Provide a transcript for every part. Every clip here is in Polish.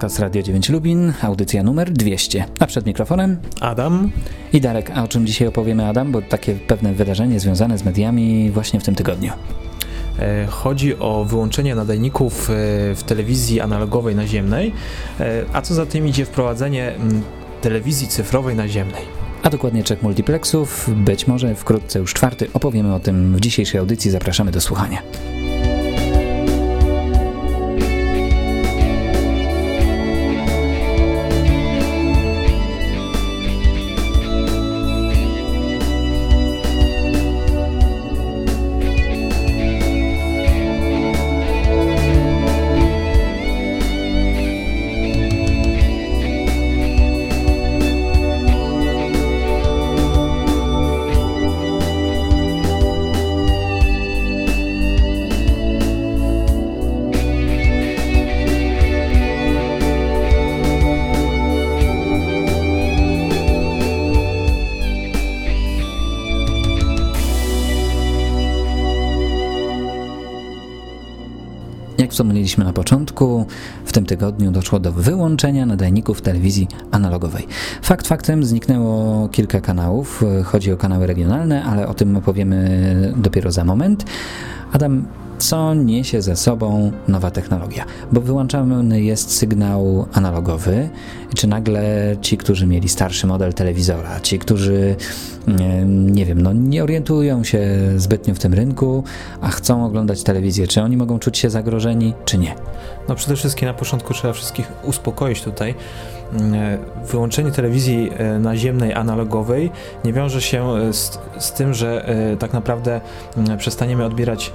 Podcast Radio 9 Lubin, audycja numer 200. A przed mikrofonem Adam i Darek. A o czym dzisiaj opowiemy Adam? Bo takie pewne wydarzenie związane z mediami właśnie w tym tygodniu. E, chodzi o wyłączenie nadajników e, w telewizji analogowej naziemnej, e, a co za tym idzie wprowadzenie telewizji cyfrowej naziemnej. A dokładnie trzech multiplexów, być może wkrótce już czwarty. Opowiemy o tym w dzisiejszej audycji. Zapraszamy do słuchania. W tym tygodniu doszło do wyłączenia nadajników telewizji analogowej. Fakt faktem zniknęło kilka kanałów, chodzi o kanały regionalne, ale o tym opowiemy dopiero za moment. Adam, co niesie ze sobą nowa technologia? Bo wyłączany jest sygnał analogowy, czy nagle ci, którzy mieli starszy model telewizora, ci, którzy nie wiem, no nie orientują się zbytnio w tym rynku, a chcą oglądać telewizję, czy oni mogą czuć się zagrożeni, czy nie? No przede wszystkim na początku trzeba wszystkich uspokoić tutaj. Mm, wyłączenie telewizji e, naziemnej, analogowej nie wiąże się e, z, z tym, że e, tak naprawdę przestaniemy odbierać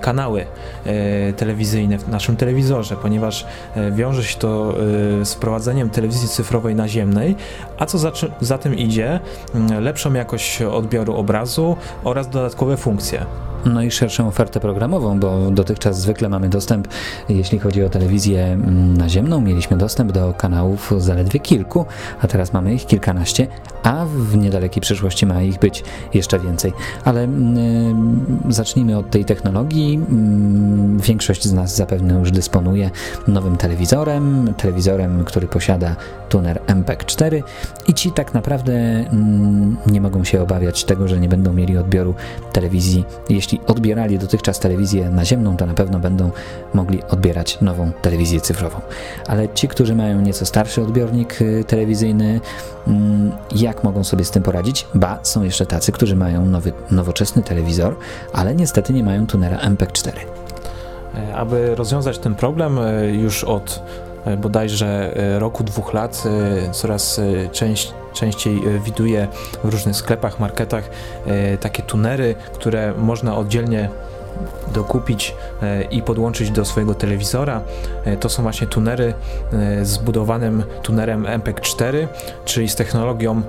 kanały telewizyjne w naszym telewizorze, ponieważ wiąże się to z wprowadzeniem telewizji cyfrowej naziemnej, a co za, za tym idzie, lepszą jakość odbioru obrazu oraz dodatkowe funkcje no i szerszą ofertę programową, bo dotychczas zwykle mamy dostęp, jeśli chodzi o telewizję mm, naziemną, mieliśmy dostęp do kanałów zaledwie kilku, a teraz mamy ich kilkanaście, a w niedalekiej przyszłości ma ich być jeszcze więcej. Ale y, zacznijmy od tej technologii. Y, większość z nas zapewne już dysponuje nowym telewizorem, telewizorem, który posiada tuner MPEG 4 i ci tak naprawdę y, nie mogą się obawiać tego, że nie będą mieli odbioru telewizji, jeśli odbierali dotychczas telewizję naziemną, to na pewno będą mogli odbierać nową telewizję cyfrową. Ale ci, którzy mają nieco starszy odbiornik y, telewizyjny, mm, jak mogą sobie z tym poradzić? Ba, są jeszcze tacy, którzy mają nowy, nowoczesny telewizor, ale niestety nie mają tunera MPEG-4. E, aby rozwiązać ten problem, e, już od bodajże roku, dwóch lat coraz częściej częściej e, w różnych sklepach, marketach e, takie tunery, które można oddzielnie dokupić e, i podłączyć do swojego telewizora. To są właśnie tunery z zbudowanym tunerem MPEG-4, czyli z technologią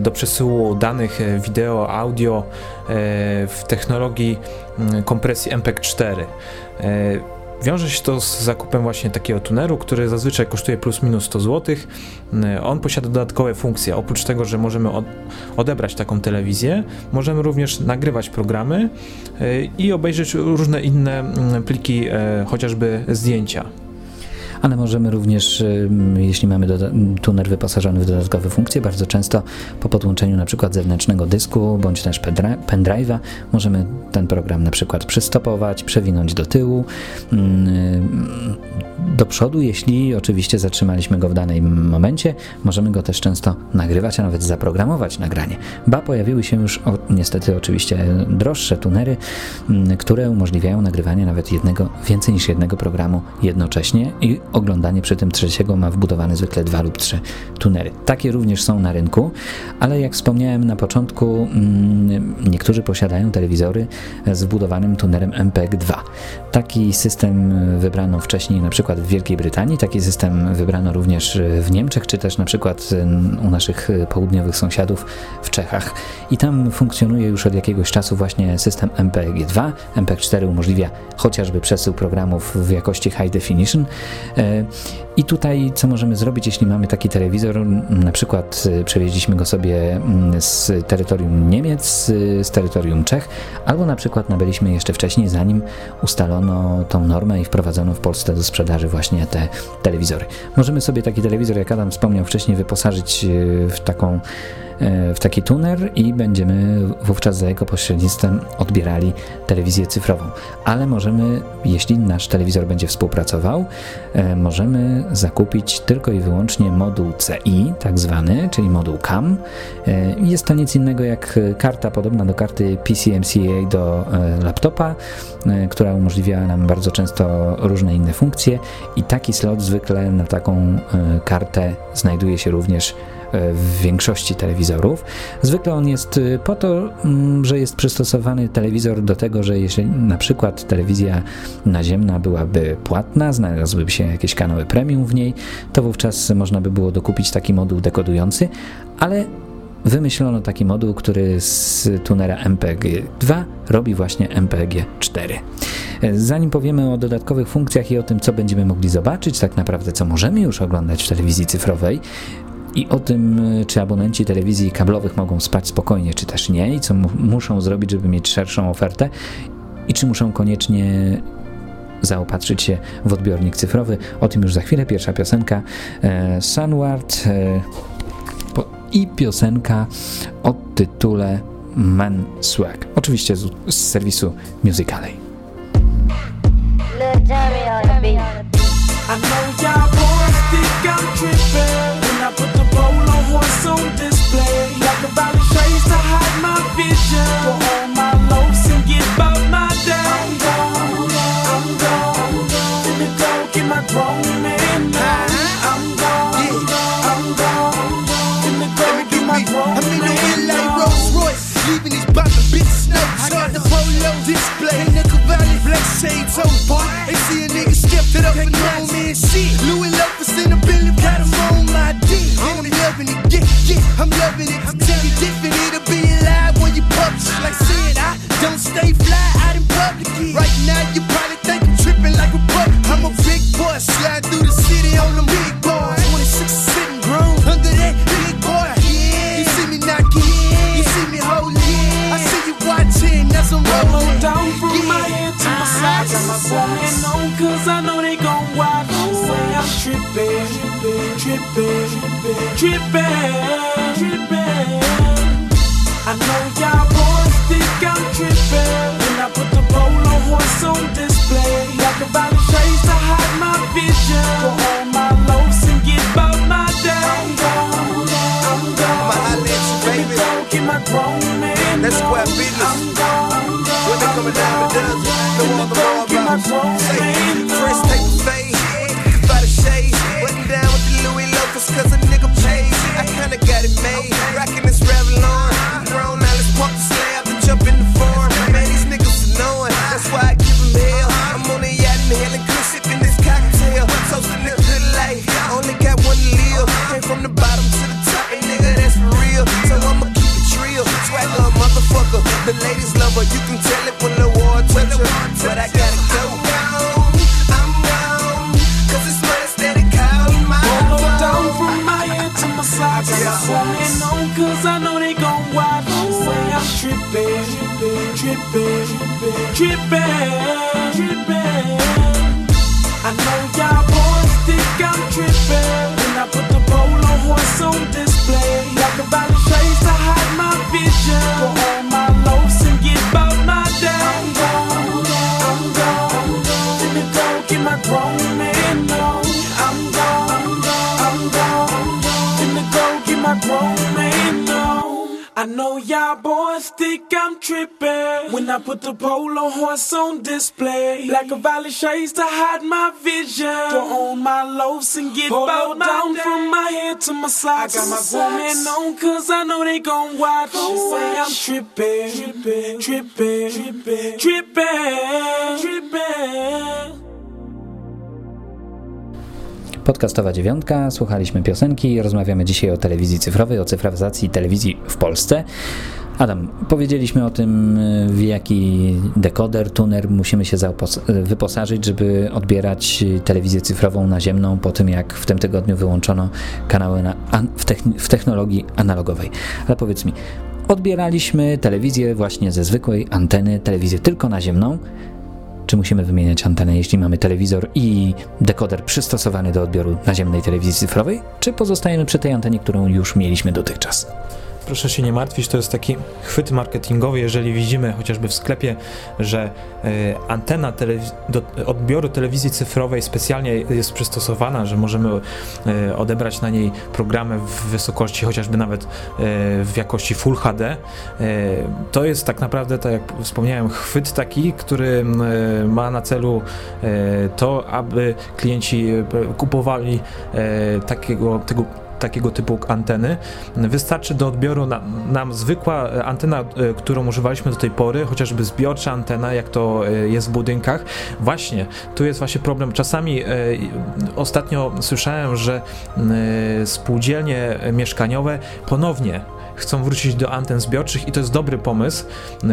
do przesyłu danych wideo, audio w technologii mm, kompresji MPEG-4. Wiąże się to z zakupem właśnie takiego tuneru, który zazwyczaj kosztuje plus minus 100 zł. On posiada dodatkowe funkcje. Oprócz tego, że możemy odebrać taką telewizję, możemy również nagrywać programy y, i obejrzeć różne inne mm, pliki, e, chociażby zdjęcia ale możemy również, jeśli mamy tuner wyposażony w dodatkowe funkcje, bardzo często po podłączeniu na przykład zewnętrznego dysku bądź też pendrive'a możemy ten program na przykład przystopować, przewinąć do tyłu, do przodu, jeśli oczywiście zatrzymaliśmy go w danym momencie, możemy go też często nagrywać, a nawet zaprogramować nagranie. Ba, pojawiły się już o, niestety oczywiście droższe tunery, które umożliwiają nagrywanie nawet jednego, więcej niż jednego programu jednocześnie i oglądanie przy tym trzeciego ma wbudowane zwykle dwa lub trzy tunery. Takie również są na rynku, ale jak wspomniałem na początku, mm, niektórzy posiadają telewizory z wbudowanym tunerem MPEG-2. Taki system wybrano wcześniej na przykład w Wielkiej Brytanii, taki system wybrano również w Niemczech, czy też na przykład u naszych południowych sąsiadów w Czechach. I tam funkcjonuje już od jakiegoś czasu właśnie system MPEG-2. MPEG-4 umożliwia chociażby przesył programów w jakości high definition, I tutaj co możemy zrobić, jeśli mamy taki telewizor, na przykład przewieźliśmy go sobie mm, z terytorium Niemiec, z terytorium Czech, albo na przykład nabyliśmy jeszcze wcześniej, zanim ustalono tą normę i wprowadzono w Polsce do sprzedaży właśnie te telewizory. Możemy sobie taki telewizor, jak Adam wspomniał wcześniej, wyposażyć w taką E, w taki tuner i będziemy wówczas za jego pośrednictwem odbierali telewizję cyfrową. Ale możemy, jeśli nasz telewizor będzie współpracował, e, możemy zakupić tylko i wyłącznie moduł CI, tak zwany, czyli moduł CAM. E, jest to nic innego jak karta podobna do karty PCMCA do laptopa, która umożliwia nam bardzo często różne inne funkcje i taki slot zwykle na taką kartę znajduje się również w większości telewizorów. Zwykle on jest y, po to, mm, że jest przystosowany telewizor do tego, że jeśli na przykład telewizja naziemna byłaby płatna, znalazłyby się jakieś kanały premium w niej, to wówczas można by było dokupić taki moduł dekodujący, ale wymyślono taki moduł, który z tunera MPG-2 robi właśnie MPG-4. Zanim powiemy o dodatkowych funkcjach i o tym, co będziemy mogli zobaczyć, tak naprawdę co możemy już oglądać w telewizji cyfrowej, i o tym, czy abonenci telewizji kablowych mogą spać spokojnie, czy też nie, i co muszą zrobić, żeby mieć szerszą ofertę, i czy muszą koniecznie zaopatrzyć się w odbiornik cyfrowy. O tym już za chwilę. Pierwsza piosenka e, Sunward e, po, i piosenka o tytule Man Swag. Oczywiście z, z serwisu Musicalej. My woman on, cause I know they gon' watch. Say I'm tripping, tripping, tripping, tripping, tripping. I know y'all boys think I'm tripping. When I put the polo horse on display, like a valley shades to hide my vision. For all my loaves and get about my day. I'm gone, I'm gone. I'ma holla you, baby. Don't get my grown man. That's square business. Don't tripping, tripping, tripping, I put the polo horse on display. Like a valley shades to hide my vision. Throw on my loaves and get bowed down from my head to my socks. I got my woman on cause I know they gon' watch. Say I'm tripping, tripping, tripping, tripping, tripping, tripping. Podcastowa dziewiątka, słuchaliśmy piosenki, rozmawiamy dzisiaj o telewizji cyfrowej, o cyfryzacji telewizji w Polsce. Adam, powiedzieliśmy o tym, w jaki dekoder, tuner musimy się wyposażyć, żeby odbierać telewizję cyfrową naziemną po tym, jak w tym tygodniu wyłączono kanały na, w, w technologii analogowej. Ale powiedz mi, odbieraliśmy telewizję właśnie ze zwykłej anteny, telewizję tylko naziemną, czy musimy wymieniać antenę, jeśli mamy telewizor i dekoder przystosowany do odbioru naziemnej telewizji cyfrowej, czy pozostajemy przy tej antenie, którą już mieliśmy dotychczas? Proszę się nie martwić, to jest taki chwyt marketingowy, jeżeli widzimy chociażby w sklepie, że y, antena do odbioru telewizji cyfrowej specjalnie jest przystosowana, że możemy y, odebrać na niej programy w wysokości chociażby nawet y, w jakości Full HD, to jest tak naprawdę, tak jak wspomniałem, chwyt taki, który ma na celu to, aby klienci kupowali takiego, tego takiego typu anteny. Wystarczy do odbioru na, nam zwykła e, antena, e, którą używaliśmy do tej pory, chociażby zbiorcza antena, jak to e, jest w budynkach. Właśnie, tu jest właśnie problem. Czasami ostatnio słyszałem, że spółdzielnie mieszkaniowe ponownie chcą wrócić do anten zbiorczych i to jest dobry pomysł,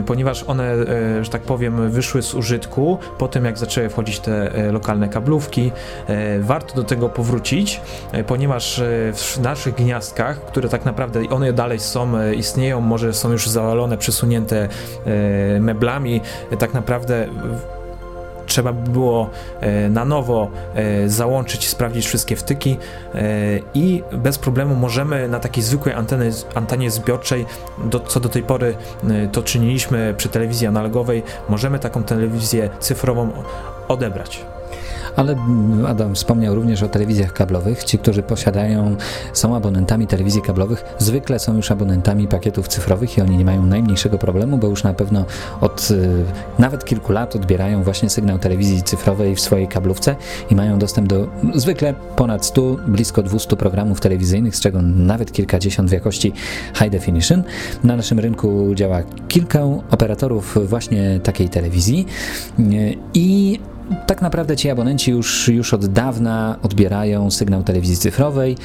ponieważ one, e, że tak powiem, wyszły z użytku po tym, jak zaczęły wchodzić te e, lokalne kablówki. E, warto do tego powrócić, ponieważ w naszych gniazdkach, które tak naprawdę one dalej są, istnieją, może są już zawalone, przesunięte meblami, tak naprawdę trzeba by było e, na nowo e, załączyć, sprawdzić wszystkie wtyki e, i bez problemu możemy na takiej zwykłej antenie, antenie zbiorczej, do, co do tej pory to czyniliśmy przy telewizji analogowej, możemy taką telewizję cyfrową odebrać. Ale Adam wspomniał również o telewizjach kablowych. Ci, którzy posiadają, są abonentami telewizji kablowych, zwykle są już abonentami pakietów cyfrowych i oni nie mają najmniejszego problemu, bo już na pewno od y, nawet kilku lat odbierają właśnie sygnał telewizji cyfrowej w swojej kablówce i mają dostęp do zwykle ponad 100, blisko 200 programów telewizyjnych, z czego nawet kilkadziesiąt w jakości high definition. Na naszym rynku działa kilka operatorów właśnie takiej telewizji y, i tak naprawdę ci abonenci już, już od dawna odbierają sygnał telewizji cyfrowej.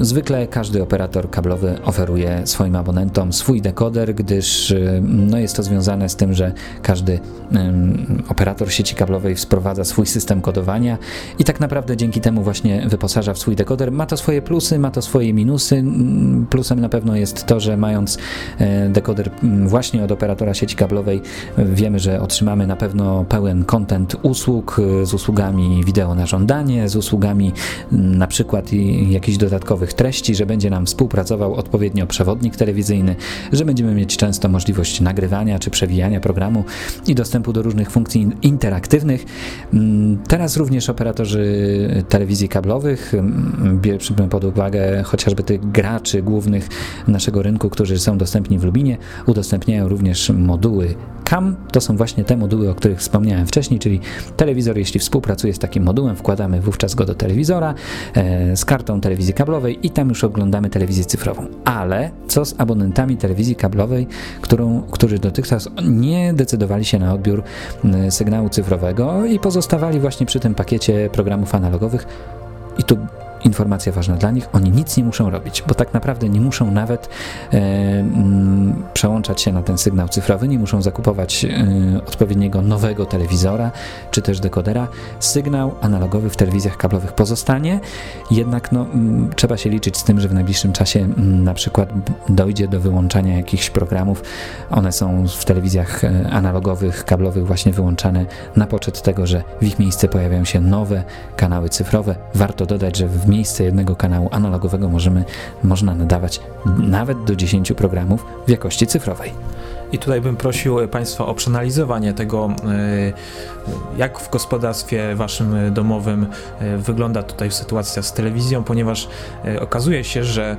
Zwykle każdy operator kablowy oferuje swoim abonentom swój dekoder, gdyż y, no jest to związane z tym, że każdy um, operator sieci kablowej wprowadza swój system kodowania i tak naprawdę dzięki temu właśnie wyposaża w swój dekoder. Ma to swoje plusy, ma to swoje minusy. Plusem na pewno jest to, że mając e, dekoder właśnie od operatora sieci kablowej wiemy, że otrzymamy na pewno pełen content usług e, z usługami wideo na żądanie, z usługami na przykład jakichś dodatkowych dodatkowych treści, że będzie nam współpracował odpowiednio przewodnik telewizyjny, że będziemy mieć często możliwość nagrywania czy przewijania programu i dostępu do różnych funkcji interaktywnych. Mm, teraz również operatorzy telewizji kablowych, mm, bierzmy pod uwagę chociażby tych graczy głównych naszego rynku, którzy są dostępni w Lubinie, udostępniają również moduły CAM. To są właśnie te moduły, o których wspomniałem wcześniej, czyli telewizor, jeśli współpracuje z takim modułem, wkładamy wówczas go do telewizora e, z kartą telewizji kablowej, i tam już oglądamy telewizję cyfrową. Ale co z abonentami telewizji kablowej, którą, którzy dotychczas nie decydowali się na odbiór sygnału cyfrowego i pozostawali właśnie przy tym pakiecie programów analogowych? I tu informacja ważna dla nich, oni nic nie muszą robić, bo tak naprawdę nie muszą nawet e, m, przełączać się na ten sygnał cyfrowy, nie muszą zakupować e, odpowiedniego nowego telewizora czy też dekodera. Sygnał analogowy w telewizjach kablowych pozostanie, jednak no, m, trzeba się liczyć z tym, że w najbliższym czasie m, na przykład dojdzie do wyłączania jakichś programów. One są w telewizjach e, analogowych, kablowych właśnie wyłączane na poczet tego, że w ich miejsce pojawiają się nowe kanały cyfrowe. Warto dodać, że w miejsce jednego kanału analogowego możemy, można nadawać nawet do 10 programów w jakości cyfrowej. I tutaj bym prosił Państwa o przeanalizowanie tego, e, jak w gospodarstwie Waszym domowym e, wygląda tutaj sytuacja z telewizją, ponieważ e, okazuje się, że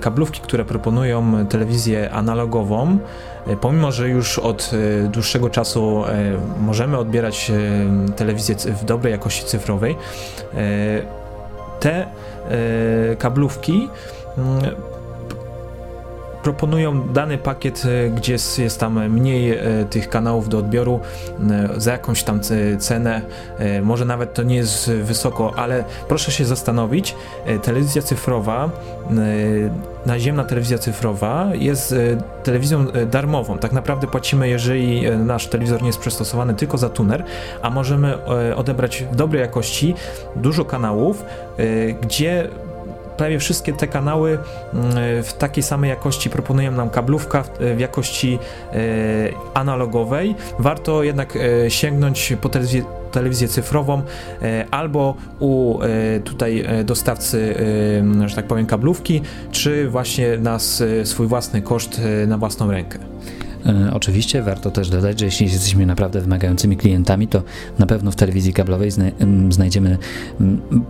kablówki, które proponują telewizję analogową, pomimo, że już od dłuższego czasu możemy odbierać telewizję w dobrej jakości cyfrowej, te e, kablówki mm, proponują dany pakiet, gdzie jest, tam mniej tych kanałów do odbioru za jakąś tam cenę, może nawet to nie jest wysoko, ale proszę się zastanowić, telewizja cyfrowa, naziemna telewizja cyfrowa jest telewizją darmową. Tak naprawdę płacimy, jeżeli nasz telewizor nie jest przystosowany tylko za tuner, a możemy odebrać w dobrej jakości dużo kanałów, gdzie prawie wszystkie te kanały mm, w takiej samej jakości proponują nam kablówka w, jakości e, analogowej. Warto jednak e, sięgnąć po telewizję, telewizję cyfrową e, albo u tutaj dostawcy, że tak powiem, kablówki, czy właśnie na swój własny koszt, na własną rękę. E, oczywiście warto też dodać, że jeśli jesteśmy naprawdę wymagającymi klientami, to na pewno w telewizji kablowej znajdziemy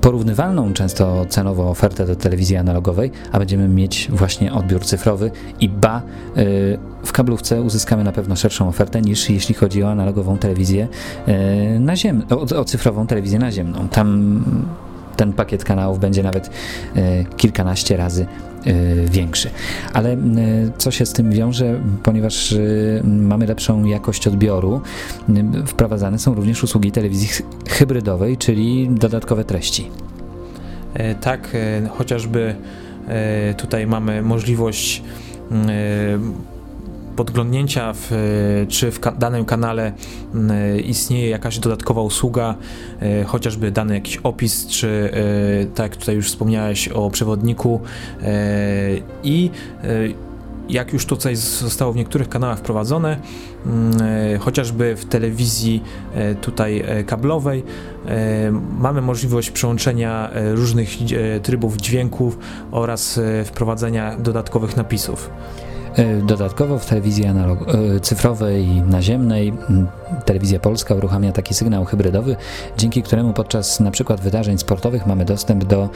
porównywalną często cenowo ofertę do telewizji analogowej, a będziemy mieć właśnie odbiór cyfrowy i ba, e, w kablówce uzyskamy na pewno szerszą ofertę niż jeśli chodzi o analogową telewizję e, naziemną, o, o cyfrową telewizję naziemną. Tam ten pakiet kanałów będzie nawet kilkanaście razy Y, większy. Ale y, co się z tym wiąże, ponieważ mamy lepszą jakość odbioru, wprowadzane są również usługi telewizji hybrydowej, czyli dodatkowe treści. E, tak, e, chociażby e, tutaj mamy możliwość podglądnięcia, w, czy w danym kanale istnieje jakaś dodatkowa usługa, e, chociażby dany jakiś opis, czy e, tak jak tutaj już wspomniałeś o przewodniku e, i jak już tutaj zostało w niektórych kanałach wprowadzone, chociażby w telewizji tutaj kablowej, mamy możliwość przełączenia różnych trybów dźwięków oraz wprowadzenia dodatkowych napisów. E, dodatkowo w telewizji e, cyfrowej naziemnej telewizja polska uruchamia taki sygnał hybrydowy, dzięki któremu podczas na przykład wydarzeń sportowych mamy dostęp do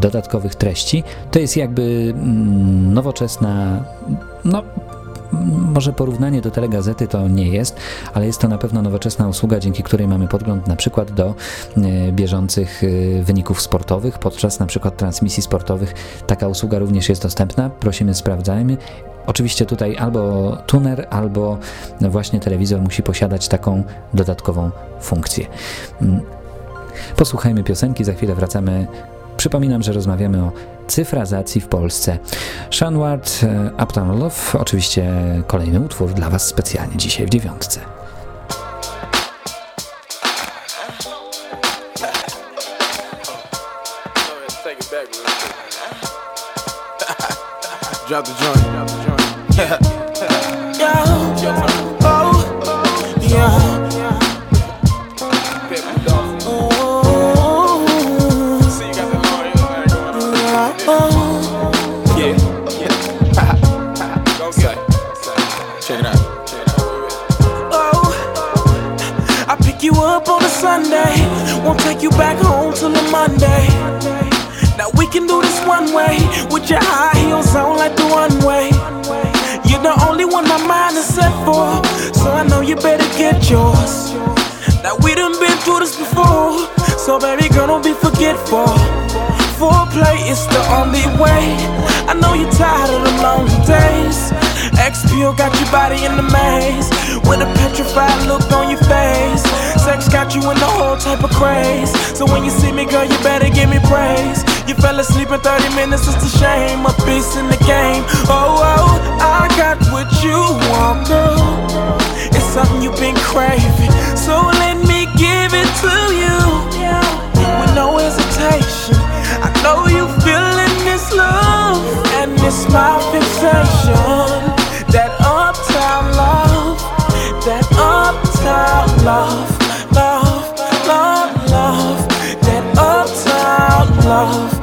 dodatkowych treści. To jest jakby nowoczesna, no może porównanie do telegazety to nie jest, ale jest to na pewno nowoczesna usługa, dzięki której mamy podgląd na przykład do e, bieżących e, wyników sportowych. Podczas na przykład transmisji sportowych taka usługa również jest dostępna. Prosimy, sprawdzajmy. Oczywiście tutaj albo tuner, albo właśnie telewizor musi posiadać taką dodatkową funkcję. Mm. Posłuchajmy piosenki, za chwilę wracamy Przypominam, że rozmawiamy o cyfrazacji w Polsce. Sean Ward, e, Uptown Love, oczywiście kolejny utwór dla Was specjalnie dzisiaj w dziewiątce. Drop the joint, drop the joint. can do this one way with your high heels on like the one way. You're the only one my mind is set for, so I know you better get yours. Now we done been through this before, so baby girl don't be forgetful. Foreplay is the only way. I know you're tired of the long days. XPO got your body in the maze with a petrified look on your face. Sex got you in the whole type of craze. So when you see me, girl, you better give me praise. You fell asleep in 30 minutes, it's a shame. A beast in the game. Oh, oh, I got what you want, girl. It's something you've been craving. So let me give it to you with no hesitation. I know you feeling this love, and it's my fixation. Uptown love, love, love, love, that uptown love,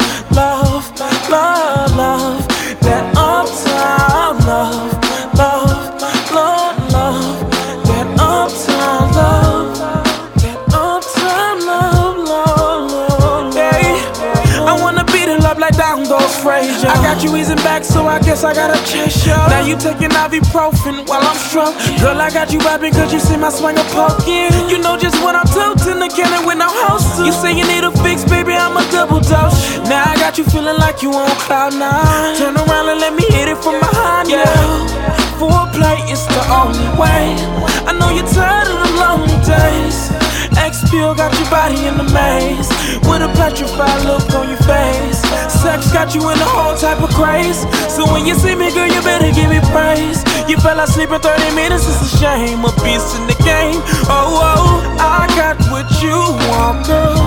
I got you easing back, so I guess I gotta chase ya. Now you taking ibuprofen while I'm strung. Girl, I got you vibing cause you see my swing swagger poking. You know just what I'm toting the cannon with no host. You say you need a fix, baby, I'm a double dose. Now I got you feeling like you on cloud nine. Turn around and let me hit it from behind. Yeah, foreplay is the only way. I know you're tired of the lonely days. X pill got your body in the maze. With a petrified look on your face. Sex got you in a whole type of craze. So when you see me, girl, you better give me praise. You fell asleep in 30 minutes, it's a shame. A beast in the game. Oh, oh, I got what you want, girl.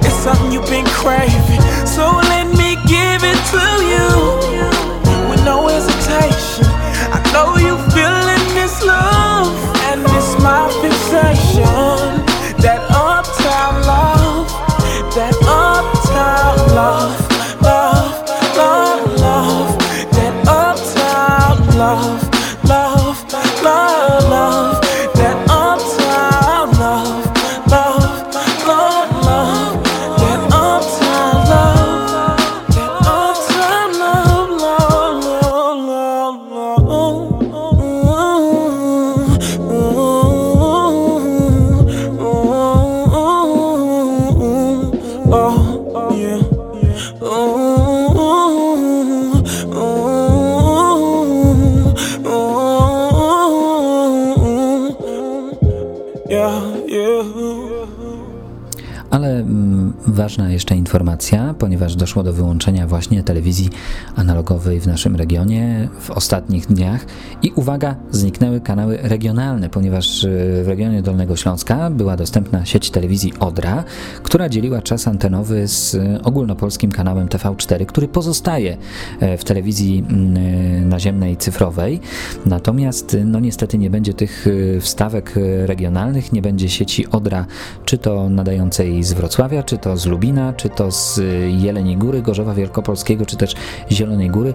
It's something you've been craving. So let me give it to you. With no hesitation. I know you feeling this love. Ponieważ doszło do wyłączenia właśnie telewizji analogowej w naszym regionie w ostatnich dniach i uwaga, zniknęły kanały regionalne, ponieważ y, w regionie Dolnego Śląska była dostępna sieć telewizji Odra, która dzieliła czas antenowy z y, ogólnopolskim kanałem TV4, który pozostaje e, w telewizji mm, y, naziemnej cyfrowej. Natomiast no niestety nie będzie tych wstawek regionalnych, nie będzie sieci Odra, czy to nadającej z Wrocławia, czy to z Lubina, czy to z Jeleniej Góry, Gorzowa Wielkopolskiego, czy też Zielonej Góry.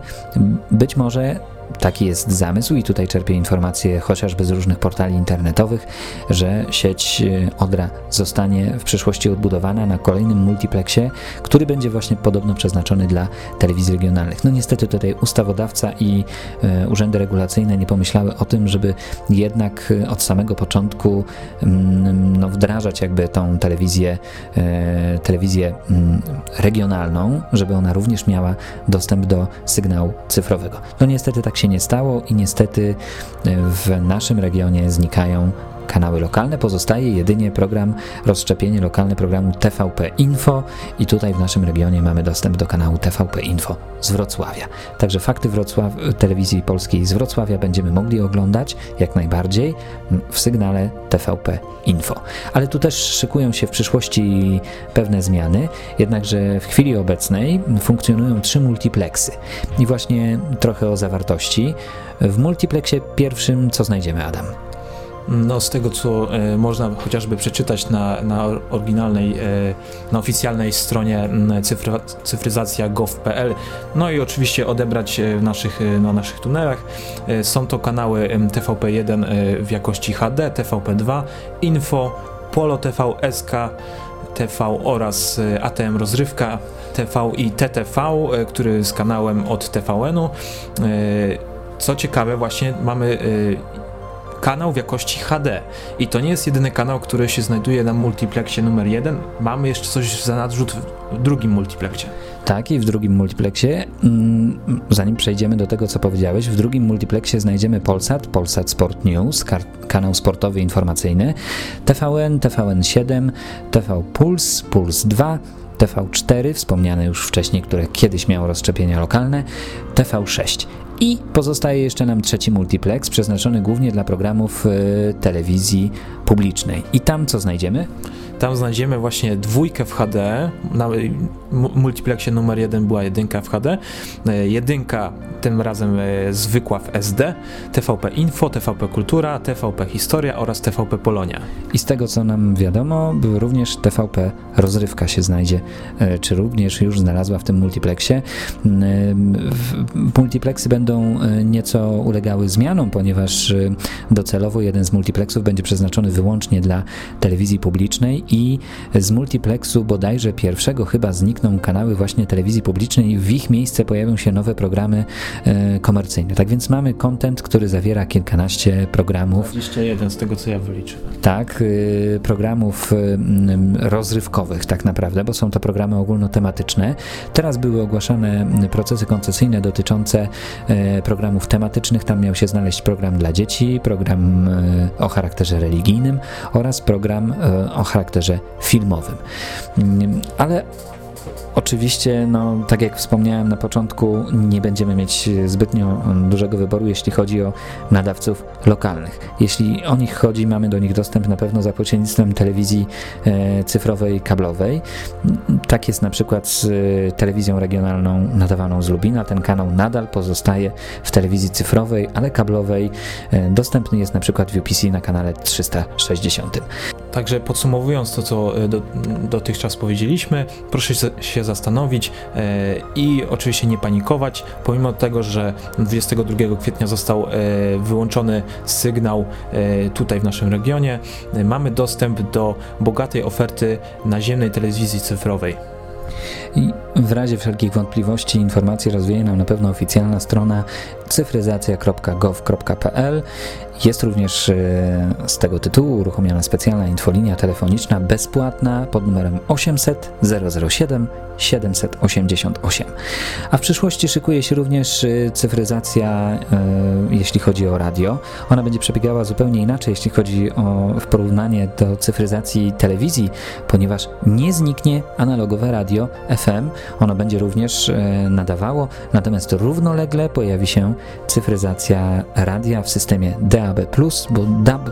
Być może taki jest zamysł i tutaj czerpię informacje chociażby z różnych portali internetowych, że sieć y, Odra zostanie w przyszłości odbudowana na kolejnym multiplexie, który będzie właśnie podobno przeznaczony dla telewizji regionalnych. No niestety tutaj ustawodawca i e, urzędy regulacyjne nie pomyślały o tym, żeby jednak e, od samego początku mm, no, wdrażać jakby tą telewizję, e, telewizję mm, regionalną, żeby ona również miała dostęp do sygnału cyfrowego. No niestety tak się nie stało i niestety w naszym regionie znikają kanały lokalne, pozostaje jedynie program, rozszczepienie lokalne programu TVP Info i tutaj w naszym regionie mamy dostęp do kanału TVP Info z Wrocławia. Także fakty Wrocław, telewizji polskiej z Wrocławia będziemy mogli oglądać jak najbardziej w sygnale TVP Info. Ale tu też szykują się w przyszłości pewne zmiany, jednakże w chwili obecnej funkcjonują trzy multiplexy. I właśnie trochę o zawartości. W multiplexie pierwszym co znajdziemy, Adam? No, z tego co e, można chociażby przeczytać na, na oryginalnej, e, na oficjalnej stronie cyfra, cyfryzacja.gov.pl, no i oczywiście odebrać e, w naszych, e, na naszych tunelach. E, są to kanały em, TVP1 e, w jakości HD, TVP2, Info, Polo TV, SK, TV oraz ATM Rozrywka, TV i TTV, który z kanałem od TVN-u. Co ciekawe, właśnie mamy kanał w jakości HD. I to nie jest jedyny kanał, który się znajduje na multiplexie numer jeden. Mamy jeszcze coś w zanadrzu w drugim multiplexie. Tak, i w drugim multiplexie, mm, zanim przejdziemy do tego, co powiedziałeś, w drugim multiplexie znajdziemy Polsat, Polsat Sport News, kanał sportowy informacyjny, TVN, TVN7, TV Puls, Puls 2, TV4, wspomniane już wcześniej, które kiedyś miało rozszczepienia lokalne, TV6. I pozostaje jeszcze nam trzeci multiplex, przeznaczony głównie dla programów y, telewizji publicznej. I tam co znajdziemy? Tam znajdziemy właśnie dwójkę w HD. Na mu- multiplexie numer jeden była jedynka w HD. E, Jedynka tym razem e, zwykła w SD. TVP Info, TVP Kultura, TVP Historia oraz TVP Polonia. I z tego co nam wiadomo, również TVP rozrywka się znajdzie, czy również już znalazła w tym multiplexie. Multiplexy będą będą nieco ulegały zmianom, ponieważ docelowo jeden z multiplexów będzie przeznaczony wyłącznie dla telewizji publicznej i z multiplexu bodajże pierwszego chyba znikną kanały właśnie telewizji publicznej i w ich miejsce pojawią się nowe programy komercyjne. Tak więc mamy kontent, który zawiera kilkanaście programów. 21 z tego co ja wyliczyłem. Tak, programów rozrywkowych tak naprawdę, bo są to programy ogólnotematyczne. Teraz były ogłaszane procesy koncesyjne dotyczące e, programów tematycznych. Tam miał się znaleźć program dla dzieci, program e, o charakterze religijnym oraz program e, o charakterze filmowym. Mm, ale Oczywiście, no, tak jak wspomniałem na początku, nie będziemy mieć zbytnio dużego wyboru, jeśli chodzi o nadawców lokalnych. Jeśli o nich chodzi, mamy do nich dostęp na pewno za pośrednictwem telewizji e, cyfrowej, kablowej. Tak jest na przykład z e, telewizją regionalną nadawaną z Lubina. Ten kanał nadal pozostaje w telewizji cyfrowej, ale kablowej. E, dostępny jest na przykład w UPC na kanale 360. Także podsumowując to, co e, do, dotychczas powiedzieliśmy, proszę się zastanowić e, i oczywiście nie panikować, pomimo tego, że 22 kwietnia został e, wyłączony sygnał tutaj w naszym regionie, mamy dostęp do bogatej oferty naziemnej telewizji cyfrowej. I w razie wszelkich wątpliwości informacji rozwieje nam na pewno oficjalna strona cyfryzacja.gov.pl jest również e, z tego tytułu uruchomiona specjalna infolinia telefoniczna bezpłatna pod numerem 800 007 788. A w przyszłości szykuje się również e, cyfryzacja, e, jeśli chodzi o radio. Ona będzie przebiegała zupełnie inaczej, jeśli chodzi o w porównanie do cyfryzacji telewizji, ponieważ nie zniknie analogowe radio FM. Ono będzie również nadawało, natomiast równolegle pojawi się cyfryzacja radia w systemie DAB DAB+, bo DAB+,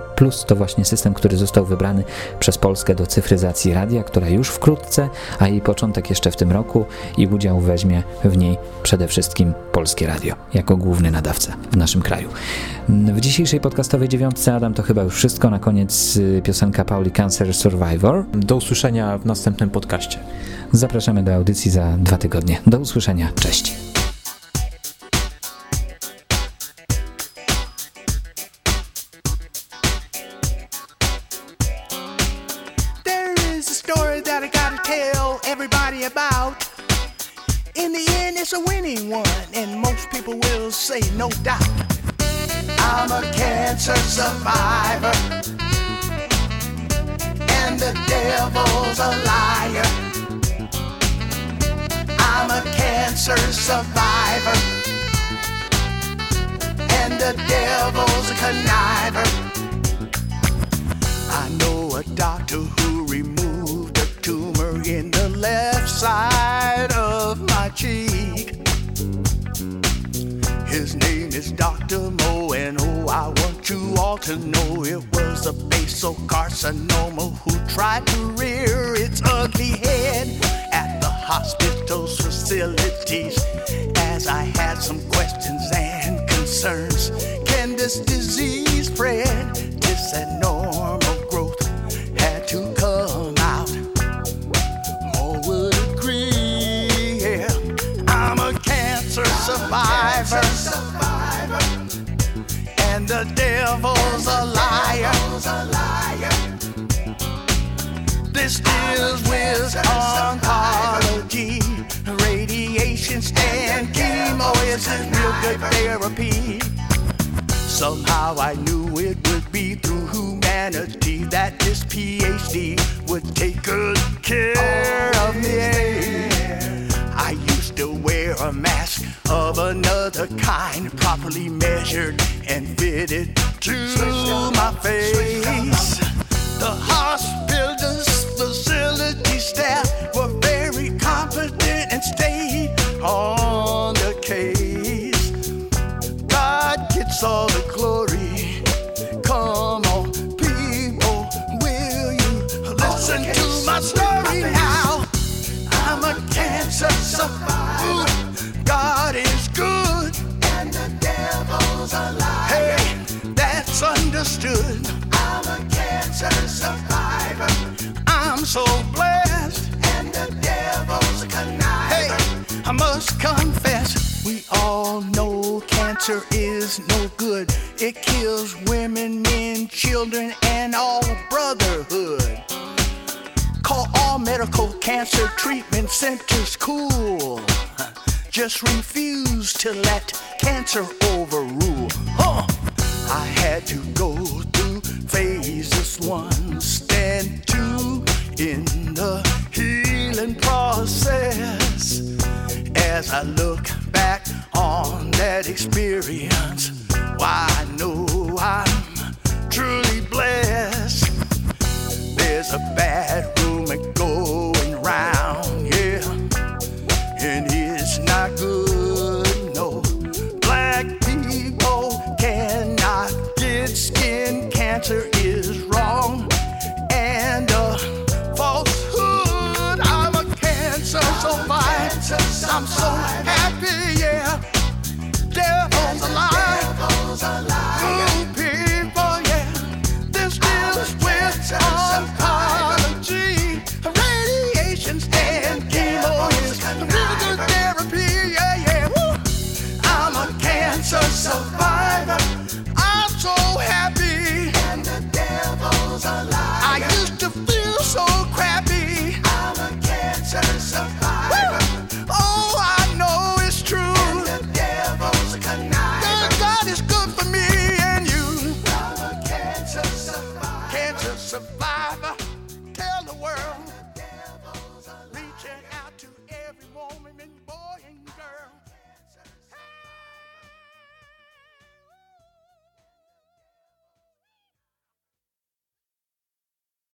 to właśnie system, który został wybrany przez Polskę do cyfryzacji radia, która już wkrótce, a jej początek jeszcze w tym roku i udział weźmie w niej przede wszystkim Polskie Radio, jako główny nadawca w naszym kraju. W dzisiejszej podcastowej dziewiątce, Adam, to chyba już wszystko. Na koniec y, piosenka Pauli Cancer Survivor. Do usłyszenia w następnym podcaście. Zapraszamy do audycji za dwa tygodnie. Do usłyszenia. Cześć. no doubt. I'm a cancer survivor, and the devil's a liar. I'm a cancer survivor, and the devil's a conniver. I know a doctor who removed a tumor in the left side of my cheek. His name is Dr. Mo, and oh, I want you all to know it was a basal carcinoma who tried to rear its ugly head hospital's facilities. As I had some questions and concerns, can this disease spread? This abnormal growth had to come out. Mo would agree, yeah. I'm a cancer survivor And the devil's a liar. This deals with oncology, radiation stand, chemo isn't real good therapy. Somehow I knew it would be through humanity that this PhD would take good care of me. I used to wear a mask of another kind, properly measured and fitted to my face. The hospital's understood. I'm a cancer survivor. I'm so cancer is no good. It kills women, men, children, and all brotherhood. Call all medical cancer treatment centers cool. Just refuse to let cancer overrule. Huh. I had to go through phases one, stand two in the healing process. As I look on that experience, why I know I'm truly blessed. There's a bad rumor going round, yeah, and it's not good. No, black people cannot get skin cancer is wrong and a falsehood. I'm a cancer survivor. I'm so